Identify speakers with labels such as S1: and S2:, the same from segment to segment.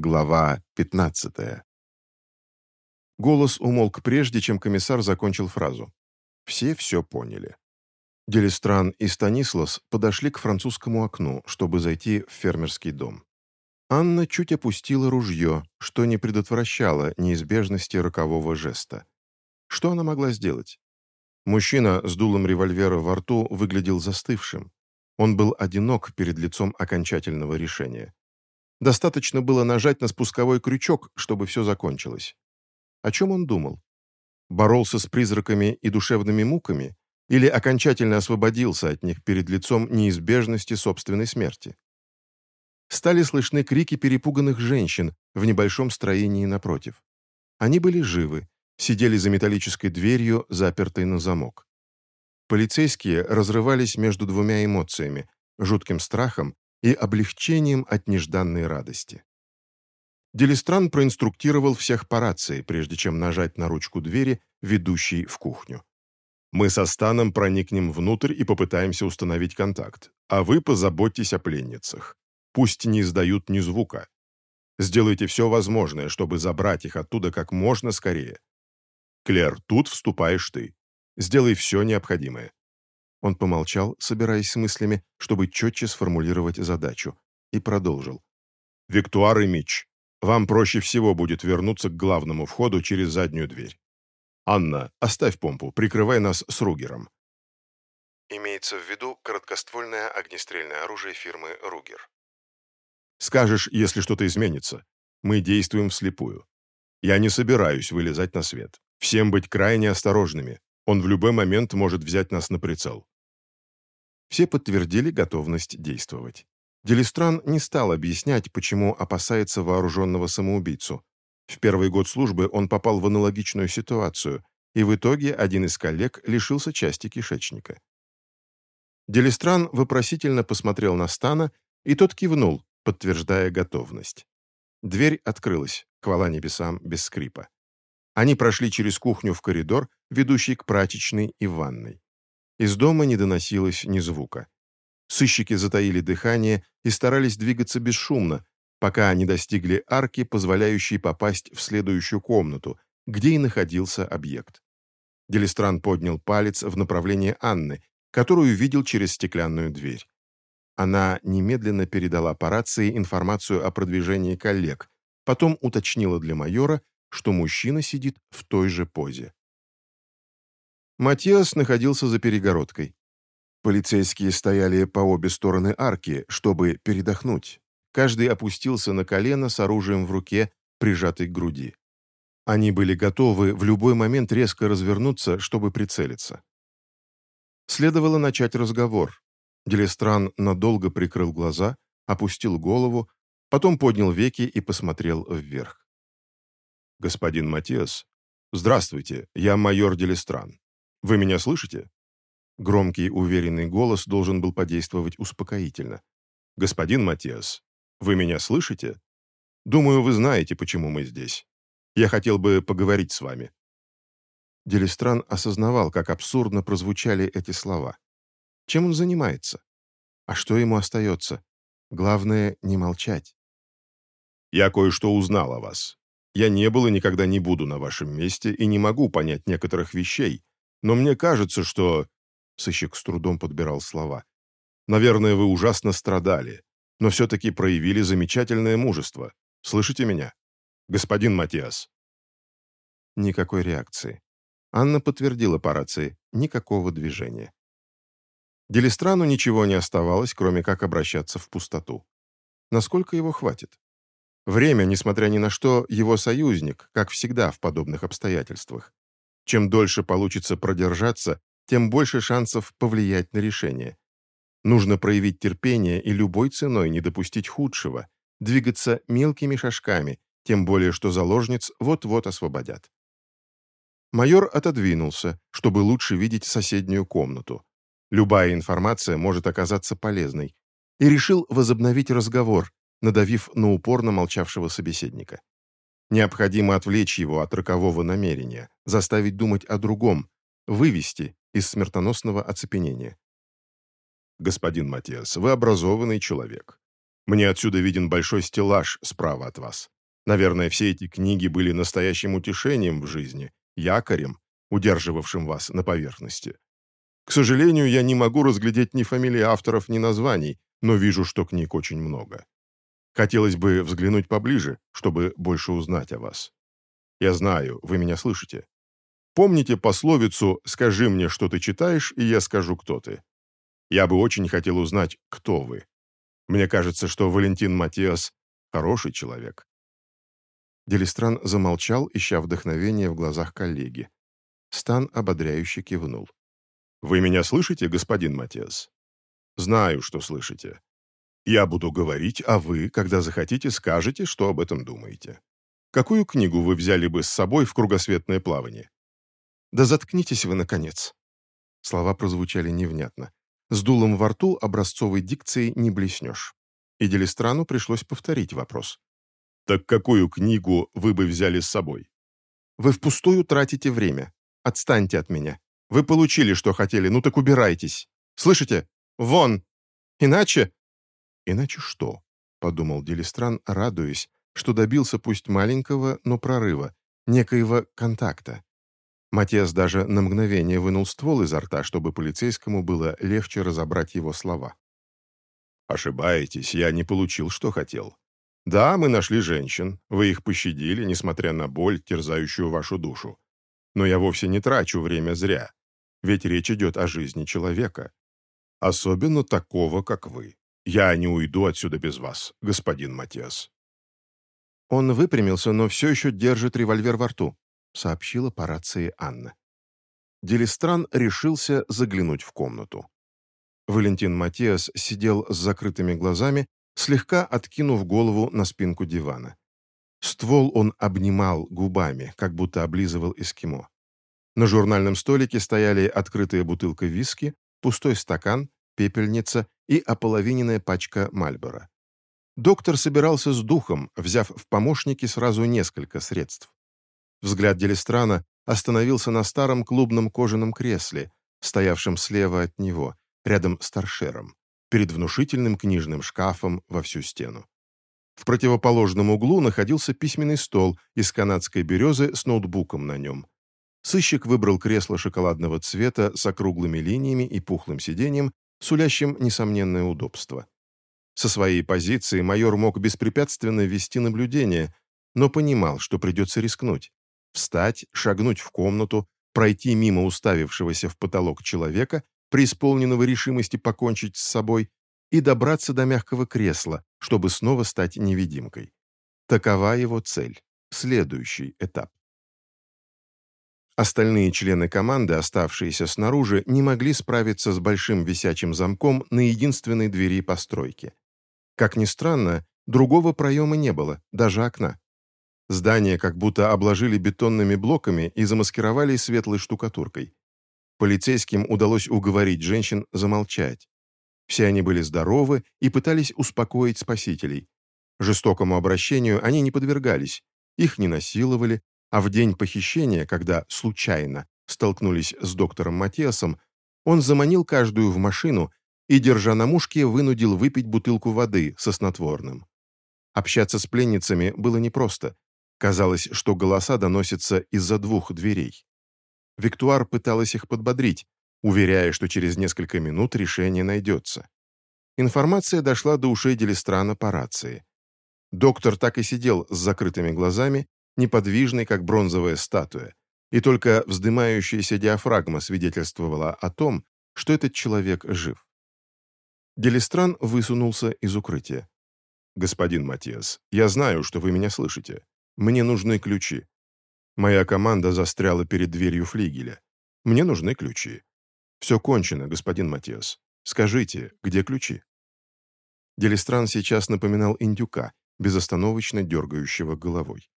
S1: Глава 15. Голос умолк прежде, чем комиссар закончил фразу. Все все поняли. Делистран и Станислас подошли к французскому окну, чтобы зайти в фермерский дом. Анна чуть опустила ружье, что не предотвращало неизбежности рокового жеста. Что она могла сделать? Мужчина с дулом револьвера во рту выглядел застывшим. Он был одинок перед лицом окончательного решения. Достаточно было нажать на спусковой крючок, чтобы все закончилось. О чем он думал? Боролся с призраками и душевными муками? Или окончательно освободился от них перед лицом неизбежности собственной смерти? Стали слышны крики перепуганных женщин в небольшом строении напротив. Они были живы, сидели за металлической дверью, запертой на замок. Полицейские разрывались между двумя эмоциями – жутким страхом и облегчением от нежданной радости. Делистран проинструктировал всех по рации, прежде чем нажать на ручку двери, ведущей в кухню. «Мы со Станом проникнем внутрь и попытаемся установить контакт, а вы позаботьтесь о пленницах. Пусть не издают ни звука. Сделайте все возможное, чтобы забрать их оттуда как можно скорее. Клер, тут вступаешь ты. Сделай все необходимое. Он помолчал, собираясь с мыслями, чтобы четче сформулировать задачу, и продолжил. «Виктуар и Мич, вам проще всего будет вернуться к главному входу через заднюю дверь. Анна, оставь помпу, прикрывай нас с Ругером». Имеется в виду короткоствольное огнестрельное оружие фирмы «Ругер». «Скажешь, если что-то изменится. Мы действуем вслепую. Я не собираюсь вылезать на свет. Всем быть крайне осторожными. Он в любой момент может взять нас на прицел. Все подтвердили готовность действовать. Делистран не стал объяснять, почему опасается вооруженного самоубийцу. В первый год службы он попал в аналогичную ситуацию, и в итоге один из коллег лишился части кишечника. Делистран вопросительно посмотрел на Стана, и тот кивнул, подтверждая готовность. Дверь открылась, хвала небесам, без скрипа. Они прошли через кухню в коридор, ведущий к прачечной и ванной. Из дома не доносилось ни звука. Сыщики затаили дыхание и старались двигаться бесшумно, пока они достигли арки, позволяющей попасть в следующую комнату, где и находился объект. Делистран поднял палец в направлении Анны, которую видел через стеклянную дверь. Она немедленно передала по рации информацию о продвижении коллег, потом уточнила для майора, что мужчина сидит в той же позе. Матиас находился за перегородкой. Полицейские стояли по обе стороны арки, чтобы передохнуть. Каждый опустился на колено с оружием в руке, прижатой к груди. Они были готовы в любой момент резко развернуться, чтобы прицелиться. Следовало начать разговор. Делестран надолго прикрыл глаза, опустил голову, потом поднял веки и посмотрел вверх господин Матиас. Здравствуйте, я майор Делестран. Вы меня слышите?» Громкий, уверенный голос должен был подействовать успокоительно. «Господин Матиас, вы меня слышите? Думаю, вы знаете, почему мы здесь. Я хотел бы поговорить с вами». Делестран осознавал, как абсурдно прозвучали эти слова. Чем он занимается? А что ему остается? Главное, не молчать. «Я кое-что узнал о вас. Я не был и никогда не буду на вашем месте и не могу понять некоторых вещей, но мне кажется, что...» Сыщик с трудом подбирал слова. «Наверное, вы ужасно страдали, но все-таки проявили замечательное мужество. Слышите меня? Господин Матиас?» Никакой реакции. Анна подтвердила по рации. Никакого движения. Делистрану ничего не оставалось, кроме как обращаться в пустоту. Насколько его хватит? Время, несмотря ни на что, его союзник, как всегда в подобных обстоятельствах. Чем дольше получится продержаться, тем больше шансов повлиять на решение. Нужно проявить терпение и любой ценой не допустить худшего, двигаться мелкими шажками, тем более что заложниц вот-вот освободят. Майор отодвинулся, чтобы лучше видеть соседнюю комнату. Любая информация может оказаться полезной. И решил возобновить разговор, надавив на упорно молчавшего собеседника. Необходимо отвлечь его от рокового намерения, заставить думать о другом, вывести из смертоносного оцепенения. «Господин Матиас, вы образованный человек. Мне отсюда виден большой стеллаж справа от вас. Наверное, все эти книги были настоящим утешением в жизни, якорем, удерживавшим вас на поверхности. К сожалению, я не могу разглядеть ни фамилии авторов, ни названий, но вижу, что книг очень много. Хотелось бы взглянуть поближе, чтобы больше узнать о вас. Я знаю, вы меня слышите. Помните пословицу «Скажи мне, что ты читаешь, и я скажу, кто ты». Я бы очень хотел узнать, кто вы. Мне кажется, что Валентин Матиас – хороший человек». Делистран замолчал, ища вдохновение в глазах коллеги. Стан ободряюще кивнул. «Вы меня слышите, господин Матиас?» «Знаю, что слышите. Я буду говорить, а вы, когда захотите, скажете, что об этом думаете. Какую книгу вы взяли бы с собой в кругосветное плавание?» «Да заткнитесь вы, наконец!» Слова прозвучали невнятно. С дулом во рту образцовой дикцией не блеснешь. И Делистрану пришлось повторить вопрос. «Так какую книгу вы бы взяли с собой?» «Вы впустую тратите время. Отстаньте от меня. Вы получили, что хотели, ну так убирайтесь. Слышите? Вон! Иначе...» «Иначе что?» — подумал Делистран, радуясь, что добился пусть маленького, но прорыва, некоего контакта. Матиас даже на мгновение вынул ствол изо рта, чтобы полицейскому было легче разобрать его слова. «Ошибаетесь, я не получил, что хотел. Да, мы нашли женщин, вы их пощадили, несмотря на боль, терзающую вашу душу. Но я вовсе не трачу время зря, ведь речь идет о жизни человека. Особенно такого, как вы. Я не уйду отсюда без вас, господин Матиас». Он выпрямился, но все еще держит револьвер во рту сообщила по рации Анна. Делистран решился заглянуть в комнату. Валентин Матиас сидел с закрытыми глазами, слегка откинув голову на спинку дивана. Ствол он обнимал губами, как будто облизывал эскимо. На журнальном столике стояли открытая бутылка виски, пустой стакан, пепельница и ополовиненная пачка Мальбора. Доктор собирался с духом, взяв в помощники сразу несколько средств. Взгляд Делистрана остановился на старом клубном кожаном кресле, стоявшем слева от него, рядом с торшером, перед внушительным книжным шкафом во всю стену. В противоположном углу находился письменный стол из канадской березы с ноутбуком на нем. Сыщик выбрал кресло шоколадного цвета с округлыми линиями и пухлым сиденьем, сулящим несомненное удобство. Со своей позиции майор мог беспрепятственно вести наблюдение, но понимал, что придется рискнуть встать, шагнуть в комнату, пройти мимо уставившегося в потолок человека, преисполненного решимости покончить с собой, и добраться до мягкого кресла, чтобы снова стать невидимкой. Такова его цель, следующий этап. Остальные члены команды, оставшиеся снаружи, не могли справиться с большим висячим замком на единственной двери постройки. Как ни странно, другого проема не было, даже окна. Здание как будто обложили бетонными блоками и замаскировали светлой штукатуркой. Полицейским удалось уговорить женщин замолчать. Все они были здоровы и пытались успокоить спасителей. Жестокому обращению они не подвергались, их не насиловали, а в день похищения, когда случайно столкнулись с доктором Матиасом, он заманил каждую в машину и, держа на мушке, вынудил выпить бутылку воды со снотворным. Общаться с пленницами было непросто, Казалось, что голоса доносятся из-за двух дверей. Виктуар пыталась их подбодрить, уверяя, что через несколько минут решение найдется. Информация дошла до ушей Делистрана по рации. Доктор так и сидел с закрытыми глазами, неподвижный, как бронзовая статуя, и только вздымающаяся диафрагма свидетельствовала о том, что этот человек жив. Делистран высунулся из укрытия. «Господин Матиас, я знаю, что вы меня слышите. Мне нужны ключи. Моя команда застряла перед дверью флигеля. Мне нужны ключи. Все кончено, господин Матиас. Скажите, где ключи?» Делистран сейчас напоминал индюка, безостановочно дергающего головой.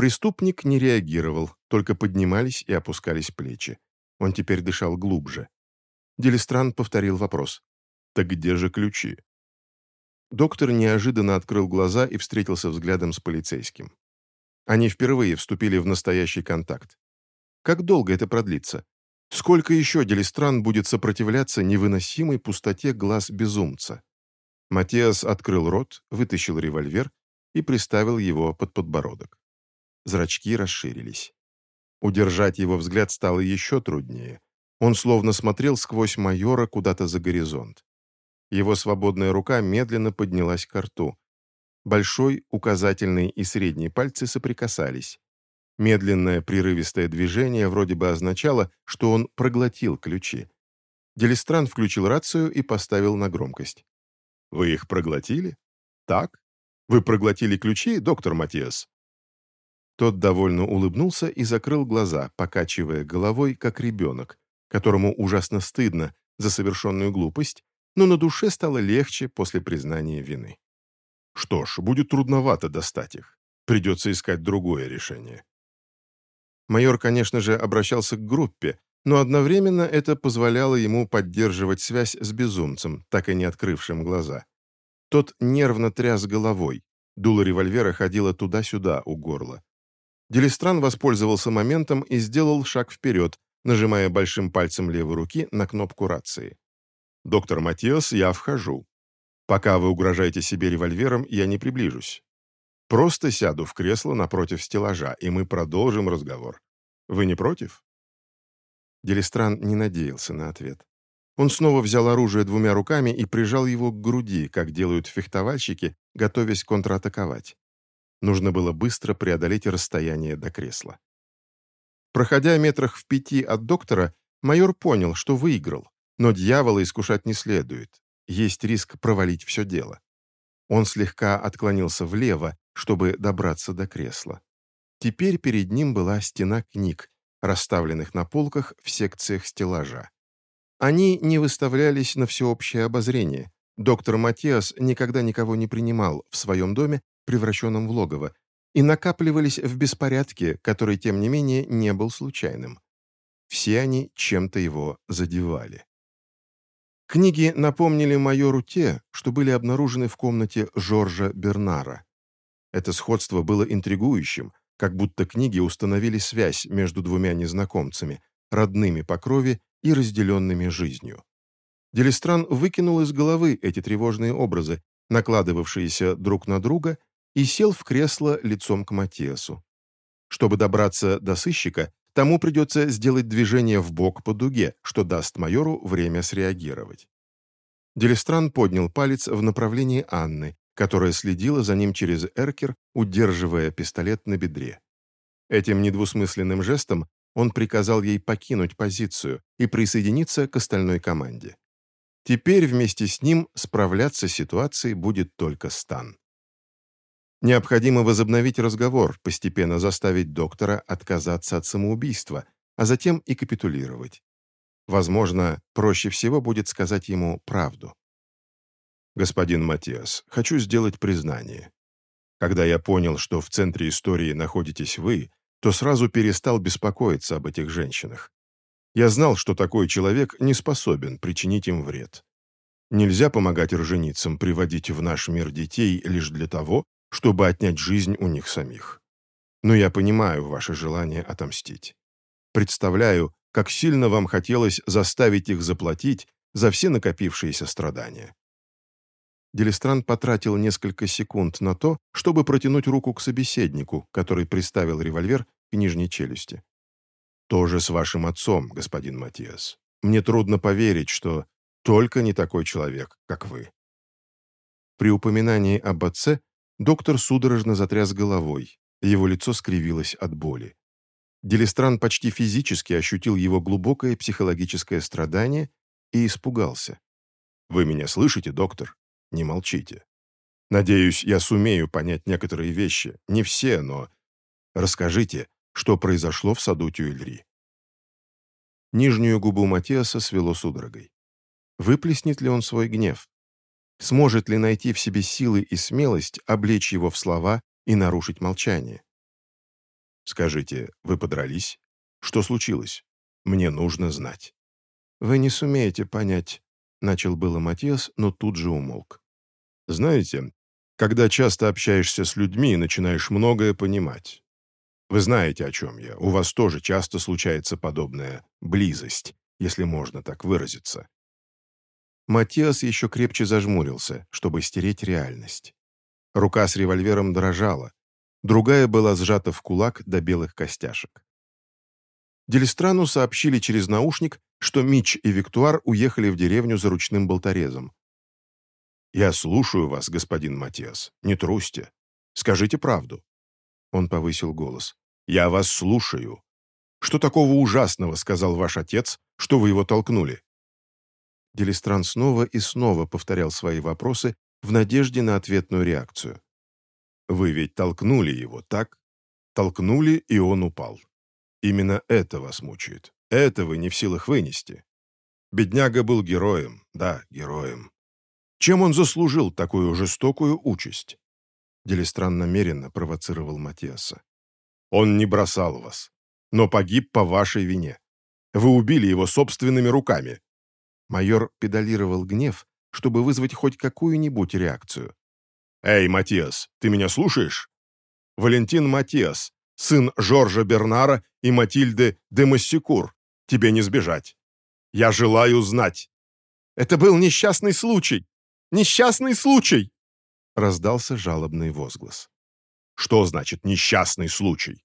S1: Преступник не реагировал, только поднимались и опускались плечи. Он теперь дышал глубже. Делистран повторил вопрос. «Так где же ключи?» Доктор неожиданно открыл глаза и встретился взглядом с полицейским. Они впервые вступили в настоящий контакт. Как долго это продлится? Сколько еще Делистран будет сопротивляться невыносимой пустоте глаз безумца? Матиас открыл рот, вытащил револьвер и приставил его под подбородок. Зрачки расширились. Удержать его взгляд стало еще труднее. Он словно смотрел сквозь майора куда-то за горизонт. Его свободная рука медленно поднялась к рту. Большой, указательный и средний пальцы соприкасались. Медленное прерывистое движение вроде бы означало, что он проглотил ключи. Делистран включил рацию и поставил на громкость. «Вы их проглотили? Так? Вы проглотили ключи, доктор Матиас?» Тот довольно улыбнулся и закрыл глаза, покачивая головой, как ребенок, которому ужасно стыдно за совершенную глупость, но на душе стало легче после признания вины. Что ж, будет трудновато достать их. Придется искать другое решение. Майор, конечно же, обращался к группе, но одновременно это позволяло ему поддерживать связь с безумцем, так и не открывшим глаза. Тот нервно тряс головой, дуло револьвера ходило туда-сюда у горла. Делистран воспользовался моментом и сделал шаг вперед, нажимая большим пальцем левой руки на кнопку рации. «Доктор Матиас, я вхожу. Пока вы угрожаете себе револьвером, я не приближусь. Просто сяду в кресло напротив стеллажа, и мы продолжим разговор. Вы не против?» Делистран не надеялся на ответ. Он снова взял оружие двумя руками и прижал его к груди, как делают фехтовальщики, готовясь контратаковать. Нужно было быстро преодолеть расстояние до кресла. Проходя метрах в пяти от доктора, майор понял, что выиграл, но дьявола искушать не следует. Есть риск провалить все дело. Он слегка отклонился влево, чтобы добраться до кресла. Теперь перед ним была стена книг, расставленных на полках в секциях стеллажа. Они не выставлялись на всеобщее обозрение. Доктор Матиас никогда никого не принимал в своем доме, превращенном в логово, и накапливались в беспорядке, который, тем не менее, не был случайным. Все они чем-то его задевали. Книги напомнили майору те, что были обнаружены в комнате Жоржа Бернара. Это сходство было интригующим, как будто книги установили связь между двумя незнакомцами, родными по крови и разделенными жизнью. Делистран выкинул из головы эти тревожные образы, накладывавшиеся друг на друга и сел в кресло лицом к Матиасу. Чтобы добраться до сыщика, тому придется сделать движение в бок по дуге, что даст майору время среагировать. Делистран поднял палец в направлении Анны, которая следила за ним через эркер, удерживая пистолет на бедре. Этим недвусмысленным жестом он приказал ей покинуть позицию и присоединиться к остальной команде. Теперь вместе с ним справляться с ситуацией будет только Стан. Необходимо возобновить разговор, постепенно заставить доктора отказаться от самоубийства, а затем и капитулировать. Возможно, проще всего будет сказать ему правду. «Господин Матиас, хочу сделать признание. Когда я понял, что в центре истории находитесь вы, то сразу перестал беспокоиться об этих женщинах. Я знал, что такой человек не способен причинить им вред. Нельзя помогать роженицам приводить в наш мир детей лишь для того, чтобы отнять жизнь у них самих. Но я понимаю ваше желание отомстить. Представляю, как сильно вам хотелось заставить их заплатить за все накопившиеся страдания. Делистран потратил несколько секунд на то, чтобы протянуть руку к собеседнику, который приставил револьвер к нижней челюсти. «Тоже с вашим отцом, господин Матиас. Мне трудно поверить, что только не такой человек, как вы». При упоминании об отце Доктор судорожно затряс головой, его лицо скривилось от боли. Делистран почти физически ощутил его глубокое психологическое страдание и испугался. «Вы меня слышите, доктор? Не молчите. Надеюсь, я сумею понять некоторые вещи. Не все, но... Расскажите, что произошло в саду Тюильри». Нижнюю губу Матиаса свело судорогой. Выплеснет ли он свой гнев? Сможет ли найти в себе силы и смелость облечь его в слова и нарушить молчание? «Скажите, вы подрались? Что случилось? Мне нужно знать». «Вы не сумеете понять», — начал было Матиас, но тут же умолк. «Знаете, когда часто общаешься с людьми, начинаешь многое понимать. Вы знаете, о чем я. У вас тоже часто случается подобная близость, если можно так выразиться. Матиас еще крепче зажмурился, чтобы стереть реальность. Рука с револьвером дрожала, другая была сжата в кулак до белых костяшек. Делистрану сообщили через наушник, что Мич и Виктуар уехали в деревню за ручным болторезом. «Я слушаю вас, господин Матиас. Не трусьте. Скажите правду». Он повысил голос. «Я вас слушаю. Что такого ужасного сказал ваш отец, что вы его толкнули?» Делистран снова и снова повторял свои вопросы в надежде на ответную реакцию. «Вы ведь толкнули его, так? Толкнули, и он упал. Именно это вас мучает. Это вы не в силах вынести. Бедняга был героем, да, героем. Чем он заслужил такую жестокую участь?» Делистран намеренно провоцировал Матиаса. «Он не бросал вас, но погиб по вашей вине. Вы убили его собственными руками». Майор педалировал гнев, чтобы вызвать хоть какую-нибудь реакцию. «Эй, Матиас, ты меня слушаешь? Валентин Матиас, сын Жоржа Бернара и Матильды де Массикур. Тебе не сбежать. Я желаю знать». «Это был несчастный случай! Несчастный случай!» Раздался жалобный возглас. «Что значит несчастный случай?»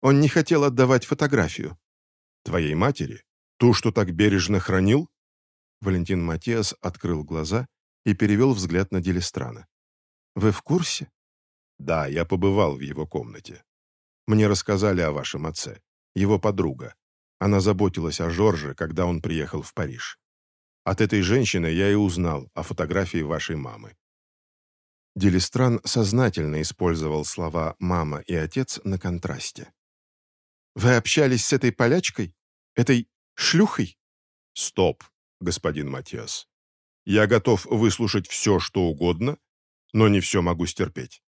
S1: Он не хотел отдавать фотографию. «Твоей матери? Ту, что так бережно хранил?» Валентин Матиас открыл глаза и перевел взгляд на Делистрана. «Вы в курсе?» «Да, я побывал в его комнате. Мне рассказали о вашем отце, его подруга. Она заботилась о Жорже, когда он приехал в Париж. От этой женщины я и узнал о фотографии вашей мамы. Делистран сознательно использовал слова «мама» и «отец» на контрасте. «Вы общались с этой полячкой? Этой шлюхой?» «Стоп, господин Матиас. Я готов выслушать все, что угодно, но не все могу стерпеть.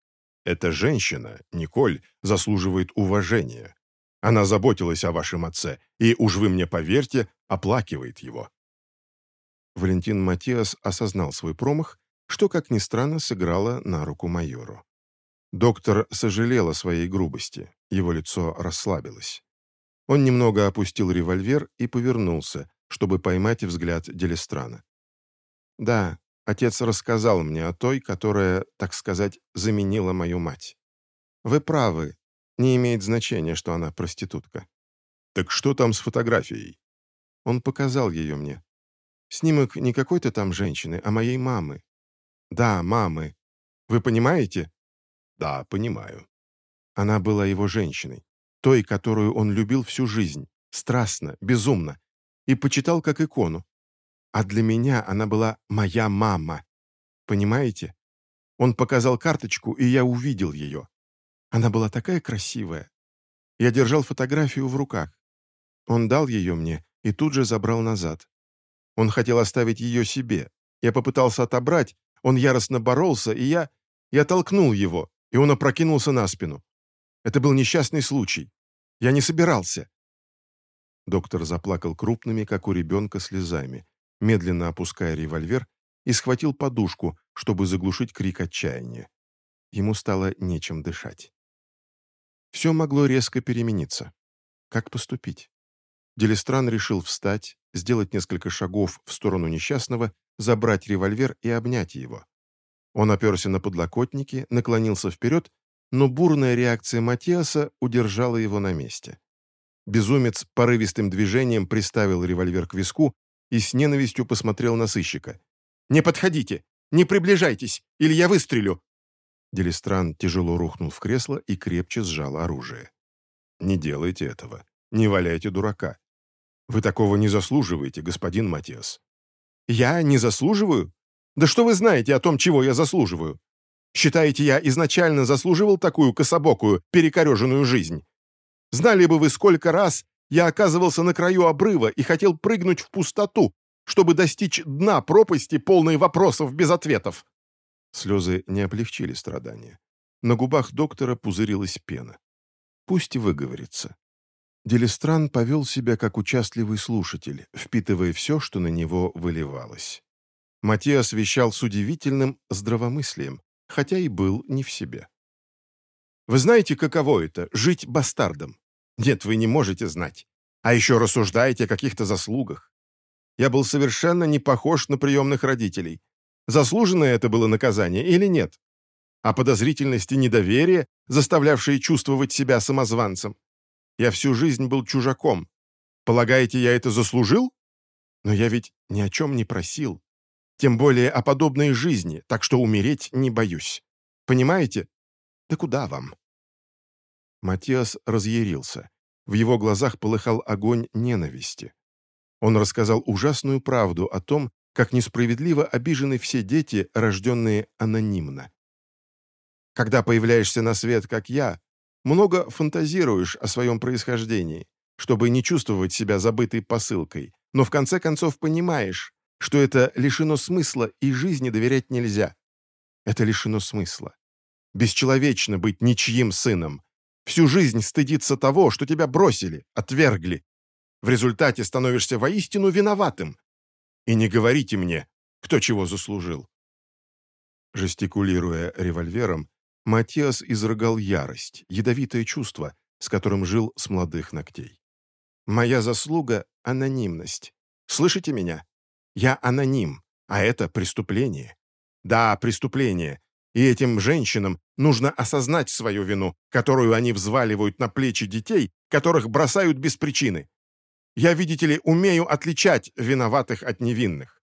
S1: Эта женщина, Николь, заслуживает уважения. Она заботилась о вашем отце, и, уж вы мне поверьте, оплакивает его. Валентин Матиас осознал свой промах, что, как ни странно, сыграло на руку майору. Доктор сожалел о своей грубости, его лицо расслабилось. Он немного опустил револьвер и повернулся, чтобы поймать взгляд Делистрана. «Да, отец рассказал мне о той, которая, так сказать, заменила мою мать. Вы правы, не имеет значения, что она проститутка». «Так что там с фотографией?» Он показал ее мне. Снимок не какой-то там женщины, а моей мамы. Да, мамы. Вы понимаете? Да, понимаю. Она была его женщиной, той, которую он любил всю жизнь, страстно, безумно, и почитал как икону. А для меня она была моя мама. Понимаете? Он показал карточку, и я увидел ее. Она была такая красивая. Я держал фотографию в руках. Он дал ее мне и тут же забрал назад. Он хотел оставить ее себе. Я попытался отобрать, он яростно боролся, и я... Я толкнул его, и он опрокинулся на спину. Это был несчастный случай. Я не собирался. Доктор заплакал крупными, как у ребенка, слезами, медленно опуская револьвер, и схватил подушку, чтобы заглушить крик отчаяния. Ему стало нечем дышать. Все могло резко перемениться. Как поступить? Делистран решил встать, сделать несколько шагов в сторону несчастного, забрать револьвер и обнять его. Он оперся на подлокотники, наклонился вперед, но бурная реакция Матиаса удержала его на месте. Безумец порывистым движением приставил револьвер к виску и с ненавистью посмотрел на сыщика. «Не подходите! Не приближайтесь, или я выстрелю!» Делистран тяжело рухнул в кресло и крепче сжал оружие. «Не делайте этого. Не валяйте дурака. Вы такого не заслуживаете, господин Матиас». «Я не заслуживаю? Да что вы знаете о том, чего я заслуживаю? Считаете, я изначально заслуживал такую кособокую, перекореженную жизнь? Знали бы вы, сколько раз я оказывался на краю обрыва и хотел прыгнуть в пустоту, чтобы достичь дна пропасти, полной вопросов без ответов». Слезы не облегчили страдания. На губах доктора пузырилась пена. Пусть выговорится. Делистран повел себя как участливый слушатель, впитывая все, что на него выливалось. Матиас вещал с удивительным здравомыслием, хотя и был не в себе. «Вы знаете, каково это — жить бастардом? Нет, вы не можете знать. А еще рассуждаете о каких-то заслугах. Я был совершенно не похож на приемных родителей. Заслуженное это было наказание или нет? А подозрительность и недоверие, заставлявшие чувствовать себя самозванцем? Я всю жизнь был чужаком. Полагаете, я это заслужил? Но я ведь ни о чем не просил. Тем более о подобной жизни, так что умереть не боюсь. Понимаете? Да куда вам?» Матиас разъярился. В его глазах полыхал огонь ненависти. Он рассказал ужасную правду о том, как несправедливо обижены все дети, рожденные анонимно. Когда появляешься на свет, как я, много фантазируешь о своем происхождении, чтобы не чувствовать себя забытой посылкой, но в конце концов понимаешь, что это лишено смысла и жизни доверять нельзя. Это лишено смысла. Бесчеловечно быть ничьим сыном. Всю жизнь стыдиться того, что тебя бросили, отвергли. В результате становишься воистину виноватым. И не говорите мне, кто чего заслужил. Жестикулируя револьвером, Матиас изрыгал ярость, ядовитое чувство, с которым жил с молодых ногтей. «Моя заслуга — анонимность. Слышите меня? Я аноним, а это преступление. Да, преступление. И этим женщинам нужно осознать свою вину, которую они взваливают на плечи детей, которых бросают без причины. Я, видите ли, умею отличать виноватых от невинных.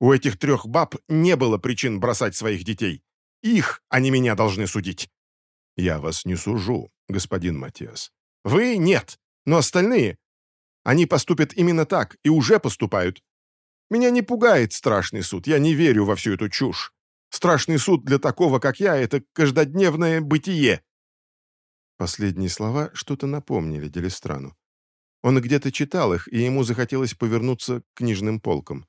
S1: У этих трех баб не было причин бросать своих детей. Их, не меня, должны судить. Я вас не сужу, господин Матиас. Вы нет, но остальные. Они поступят именно так и уже поступают. Меня не пугает страшный суд, я не верю во всю эту чушь. Страшный суд для такого, как я, это каждодневное бытие. Последние слова что-то напомнили Делистрану. Он где-то читал их, и ему захотелось повернуться к книжным полкам.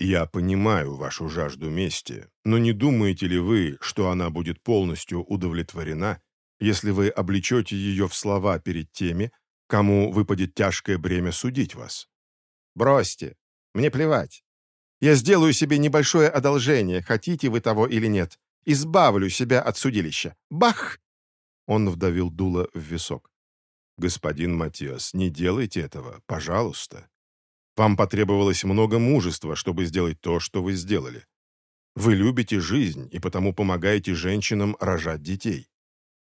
S1: «Я понимаю вашу жажду мести, но не думаете ли вы, что она будет полностью удовлетворена, если вы облечете ее в слова перед теми, кому выпадет тяжкое бремя судить вас?» «Бросьте, мне плевать. Я сделаю себе небольшое одолжение, хотите вы того или нет. Избавлю себя от судилища. Бах!» Он вдавил дуло в висок. «Господин Матиас, не делайте этого, пожалуйста. Вам потребовалось много мужества, чтобы сделать то, что вы сделали. Вы любите жизнь и потому помогаете женщинам рожать детей.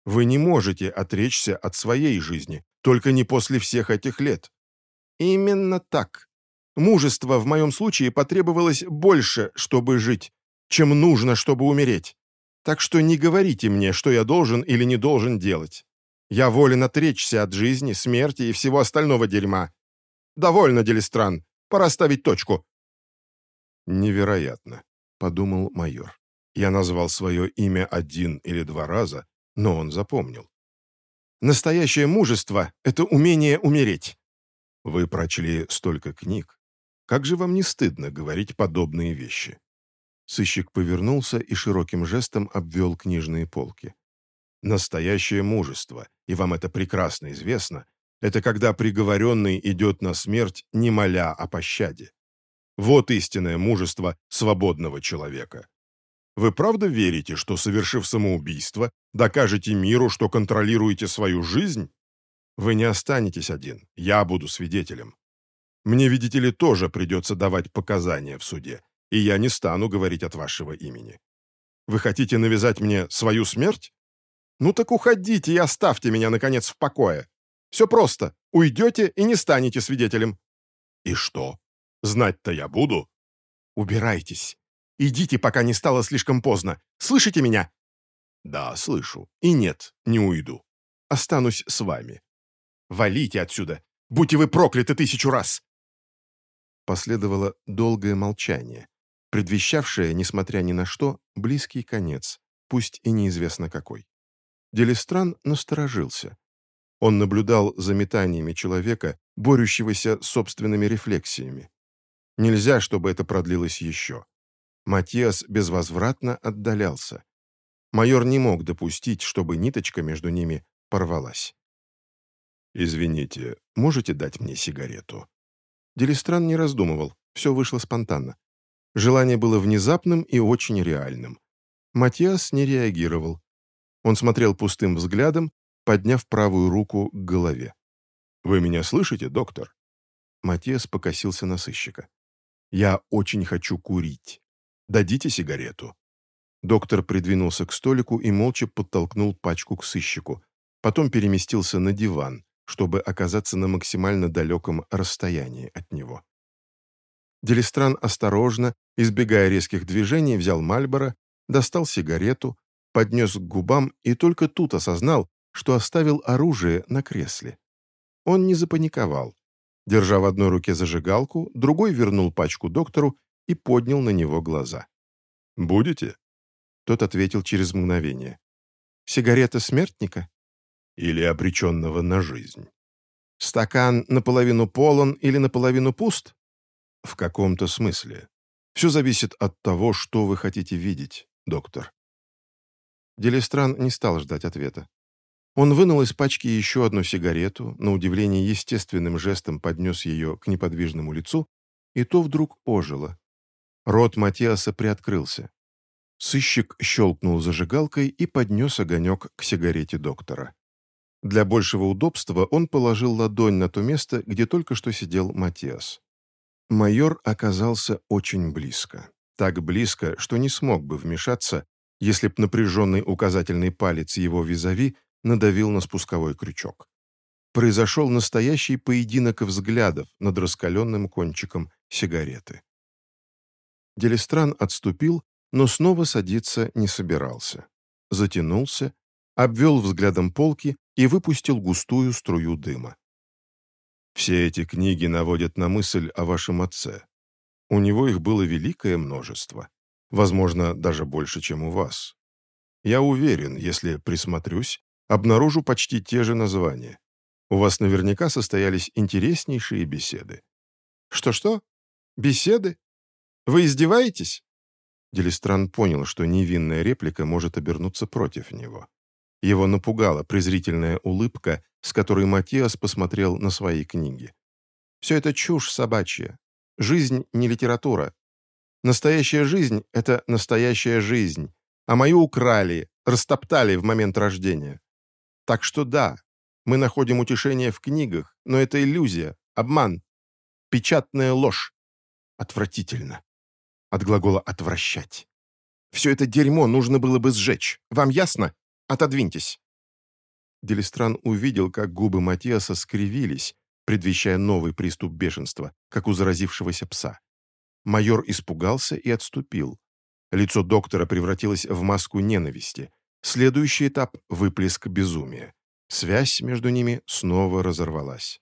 S1: Вы не можете отречься от своей жизни, только не после всех этих лет. Именно так. Мужества в моем случае потребовалось больше, чтобы жить, чем нужно, чтобы умереть. Так что не говорите мне, что я должен или не должен делать. Я волен отречься от жизни, смерти и всего остального дерьма, Довольно, Делистран. Пора ставить точку». «Невероятно», — подумал майор. Я назвал свое имя один или два раза, но он запомнил. «Настоящее мужество — это умение умереть». Вы прочли столько книг. Как же вам не стыдно говорить подобные вещи?» Сыщик повернулся и широким жестом обвел книжные полки. «Настоящее мужество, и вам это прекрасно известно, это когда приговоренный идет на смерть, не моля о пощаде. Вот истинное мужество свободного человека. Вы правда верите, что, совершив самоубийство, докажете миру, что контролируете свою жизнь? Вы не останетесь один, я буду свидетелем. Мне, видите ли, тоже придется давать показания в суде, и я не стану говорить от вашего имени. Вы хотите навязать мне свою смерть? Ну так уходите и оставьте меня, наконец, в покое. Все просто. Уйдете и не станете свидетелем». «И что? Знать-то я буду?» «Убирайтесь. Идите, пока не стало слишком поздно. Слышите меня?» «Да, слышу. И нет, не уйду. Останусь с вами. Валите отсюда. Будьте вы прокляты тысячу раз!» Последовало долгое молчание, предвещавшее, несмотря ни на что, близкий конец, пусть и неизвестно какой. Делистран насторожился. Он наблюдал за метаниями человека, борющегося с собственными рефлексиями. Нельзя, чтобы это продлилось еще. Матиас безвозвратно отдалялся. Майор не мог допустить, чтобы ниточка между ними порвалась. «Извините, можете дать мне сигарету?» Делистран не раздумывал, все вышло спонтанно. Желание было внезапным и очень реальным. Матиас не реагировал. Он смотрел пустым взглядом, подняв правую руку к голове. «Вы меня слышите, доктор?» Матиас покосился на сыщика. Я очень хочу курить. Дадите сигарету?» Доктор придвинулся к столику и молча подтолкнул пачку к сыщику. Потом переместился на диван, чтобы оказаться на максимально далеком расстоянии от него. Делистран осторожно, избегая резких движений, взял Мальборо, достал сигарету, поднес к губам и только тут осознал, что оставил оружие на кресле. Он не запаниковал. Держа в одной руке зажигалку, другой вернул пачку доктору и поднял на него глаза. «Будете?» Тот ответил через мгновение. «Сигарета смертника?» «Или обреченного на жизнь?» «Стакан наполовину полон или наполовину пуст?» «В каком-то смысле. Все зависит от того, что вы хотите видеть, доктор». Делистран не стал ждать ответа. Он вынул из пачки еще одну сигарету, на удивление естественным жестом поднес ее к неподвижному лицу, и то вдруг ожило. Рот Матиаса приоткрылся. Сыщик щелкнул зажигалкой и поднес огонек к сигарете доктора. Для большего удобства он положил ладонь на то место, где только что сидел Матиас. Майор оказался очень близко. Так близко, что не смог бы вмешаться, если б напряженный указательный палец его визави надавил на спусковой крючок. Произошел настоящий поединок взглядов над раскаленным кончиком сигареты. Делистран отступил, но снова садиться не собирался. Затянулся, обвел взглядом полки и выпустил густую струю дыма. «Все эти книги наводят на мысль о вашем отце. У него их было великое множество. Возможно, даже больше, чем у вас. Я уверен, если присмотрюсь, обнаружу почти те же названия. У вас наверняка состоялись интереснейшие беседы. Что-что? Беседы? Вы издеваетесь? Делистран понял, что невинная реплика может обернуться против него. Его напугала презрительная улыбка, с которой Матиас посмотрел на свои книги. «Все это чушь собачья. Жизнь не литература. Настоящая жизнь — это настоящая жизнь, а мою украли, растоптали в момент рождения. Так что да, мы находим утешение в книгах, но это иллюзия, обман, печатная ложь. Отвратительно. От глагола «отвращать». Все это дерьмо нужно было бы сжечь. Вам ясно? Отодвиньтесь. Делистран увидел, как губы Матиаса скривились, предвещая новый приступ бешенства, как у заразившегося пса. Майор испугался и отступил. Лицо доктора превратилось в маску ненависти. Следующий этап — выплеск безумия. Связь между ними снова разорвалась.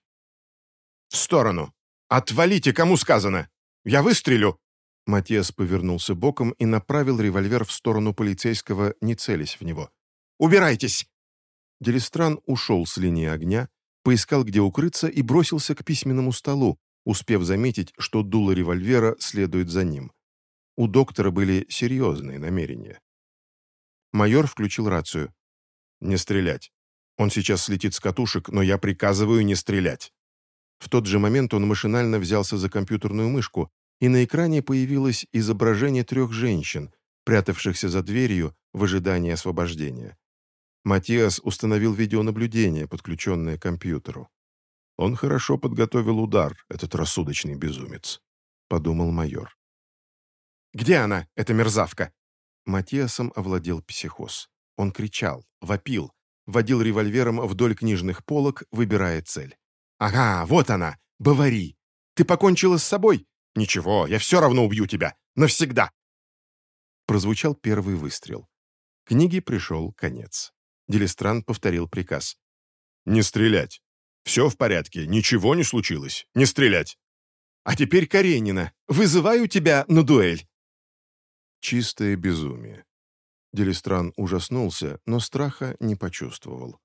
S1: «В сторону! Отвалите, кому сказано! Я выстрелю!» Матиас повернулся боком и направил револьвер в сторону полицейского, не целясь в него. «Убирайтесь!» Делистран ушел с линии огня, поискал, где укрыться, и бросился к письменному столу, успев заметить, что дуло револьвера следует за ним. У доктора были серьезные намерения. Майор включил рацию. «Не стрелять. Он сейчас слетит с катушек, но я приказываю не стрелять». В тот же момент он машинально взялся за компьютерную мышку, и на экране появилось изображение трех женщин, прятавшихся за дверью в ожидании освобождения. Матиас установил видеонаблюдение, подключенное к компьютеру. «Он хорошо подготовил удар, этот рассудочный безумец», — подумал майор. «Где она, эта мерзавка?» Матиасом овладел психоз. Он кричал, вопил, водил револьвером вдоль книжных полок, выбирая цель. «Ага, вот она! Бавари! Ты покончила с собой? Ничего, я все равно убью тебя! Навсегда!» Прозвучал первый выстрел. Книге пришел конец. Делистран повторил приказ. «Не стрелять! «Все в порядке, ничего не случилось. Не стрелять!» «А теперь Каренина. Вызываю тебя на дуэль!» Чистое безумие. Делистран ужаснулся, но страха не почувствовал.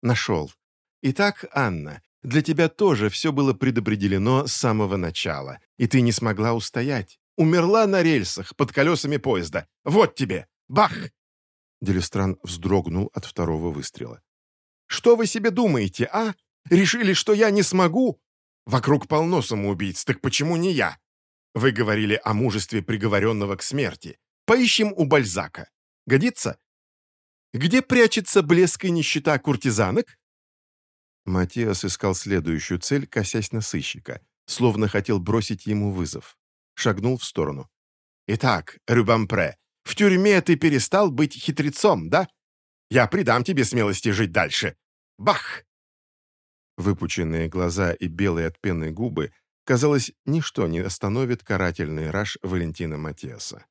S1: «Нашел. Итак, Анна, для тебя тоже все было предопределено с самого начала, и ты не смогла устоять. Умерла на рельсах под колесами поезда. Вот тебе! Бах!» Делистран вздрогнул от второго выстрела. Что вы себе думаете, а? Решили, что я не смогу? Вокруг полно самоубийц, так почему не я? Вы говорили о мужестве приговоренного к смерти. Поищем у Бальзака. Годится? Где прячется блеск и нищета куртизанок?» Матиас искал следующую цель, косясь на сыщика, словно хотел бросить ему вызов. Шагнул в сторону. «Итак, Рюбампре, в тюрьме ты перестал быть хитрецом, да? Я придам тебе смелости жить дальше. Бах!» Выпученные глаза и белые от пены губы, казалось, ничто не остановит карательный раж Валентина Матиаса.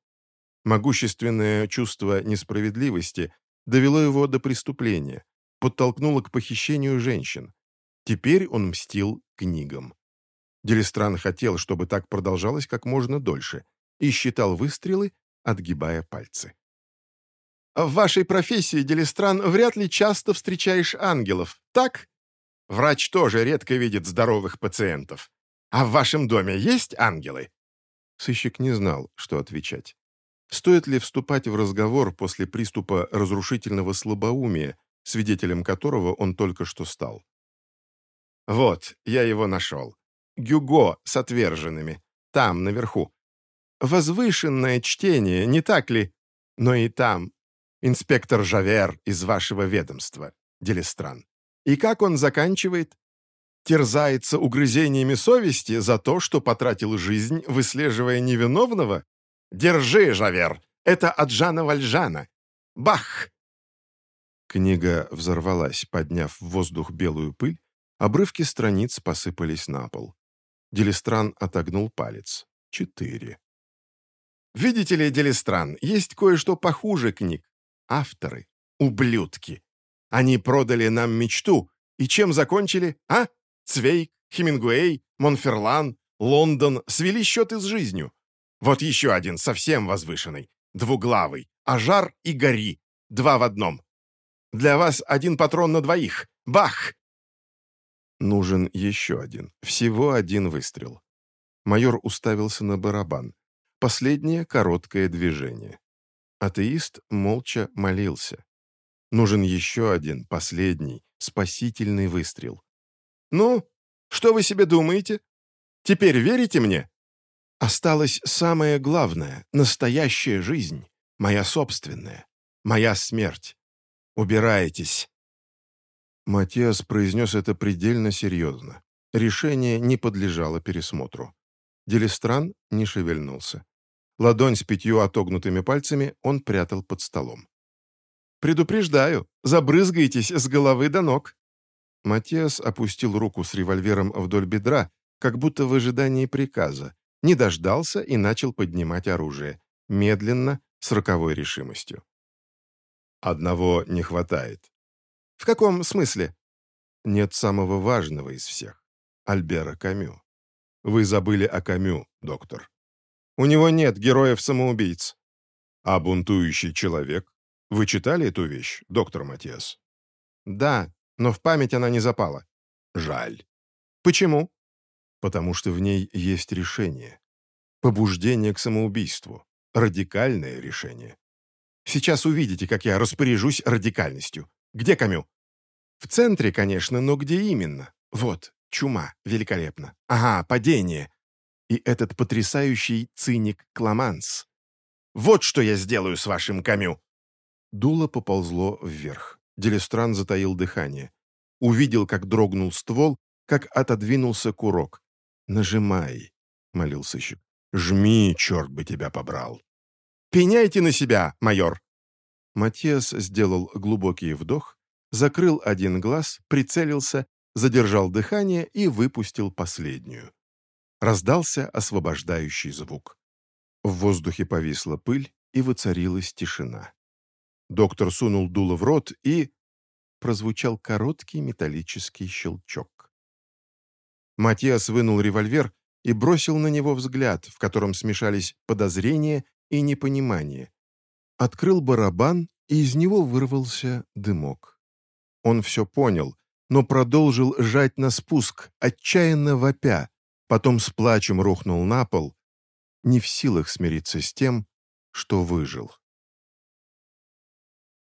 S1: Могущественное чувство несправедливости довело его до преступления, подтолкнуло к похищению женщин. Теперь он мстил книгам. Делистран хотел, чтобы так продолжалось как можно дольше, и считал выстрелы, отгибая пальцы. «В вашей профессии, Делистран, вряд ли часто встречаешь ангелов, так? Врач тоже редко видит здоровых пациентов. А в вашем доме есть ангелы?» Сыщик не знал, что отвечать. Стоит ли вступать в разговор после приступа разрушительного слабоумия, свидетелем которого он только что стал? «Вот, я его нашел. Гюго с отверженными. Там, наверху. Возвышенное чтение, не так ли? Но и там. Инспектор Жавер из вашего ведомства, Делестран. И как он заканчивает? Терзается угрызениями совести за то, что потратил жизнь, выслеживая невиновного? Держи, Жавер! Это от Жана Вальжана! Бах!» Книга взорвалась, подняв в воздух белую пыль, обрывки страниц посыпались на пол. Делистран отогнул палец. Четыре. «Видите ли, Делистран, есть кое-что похуже книг. Авторы. Ублюдки. Они продали нам мечту. И чем закончили, а? Цвейк, Хемингуэй, Монферлан, Лондон свели счеты с жизнью. Вот еще один, совсем возвышенный, двуглавый, Ажар и Гори, два в одном. Для вас один патрон на двоих. Бах! Нужен еще один, всего один выстрел. Майор уставился на барабан. Последнее короткое движение. Атеист молча молился. Нужен еще один, последний, спасительный выстрел. «Ну, что вы себе думаете? Теперь верите мне?» Осталось самое главное, настоящая жизнь, моя собственная, моя смерть. Убирайтесь!» Матиас произнес это предельно серьезно. Решение не подлежало пересмотру. Делистран не шевельнулся. Ладонь с пятью отогнутыми пальцами он прятал под столом. «Предупреждаю, забрызгайтесь с головы до ног!» Матиас опустил руку с револьвером вдоль бедра, как будто в ожидании приказа, не дождался и начал поднимать оружие, медленно, с роковой решимостью. «Одного не хватает». «В каком смысле?» «Нет самого важного из всех. Альбера Камю. Вы забыли о Камю, доктор. У него нет героев-самоубийц». «А бунтующий человек? Вы читали эту вещь, доктор Матиас?» «Да, но в память она не запала». «Жаль». «Почему?» потому что в ней есть решение. Побуждение к самоубийству. Радикальное решение. Сейчас увидите, как я распоряжусь радикальностью. Где Камю? В центре, конечно, но где именно? Вот, чума, великолепно. Ага, падение. И этот потрясающий циник Кламанс. Вот что я сделаю с вашим Камю. Дуло поползло вверх. Делестран затаил дыхание. Увидел, как дрогнул ствол, как отодвинулся курок. «Нажимай», — молил сыщик. «Жми, черт бы тебя побрал!» «Пеняйте на себя, майор!» Матиас сделал глубокий вдох, закрыл один глаз, прицелился, задержал дыхание и выпустил последнюю. Раздался освобождающий звук. В воздухе повисла пыль, и воцарилась тишина. Доктор сунул дуло в рот и... Прозвучал короткий металлический щелчок. Матиас вынул револьвер и бросил на него взгляд, в котором смешались подозрение и непонимание. Открыл барабан, и из него вырвался дымок. Он все понял, но продолжил жать на спуск, отчаянно вопя, потом с плачем рухнул на пол, не в силах смириться с тем, что выжил.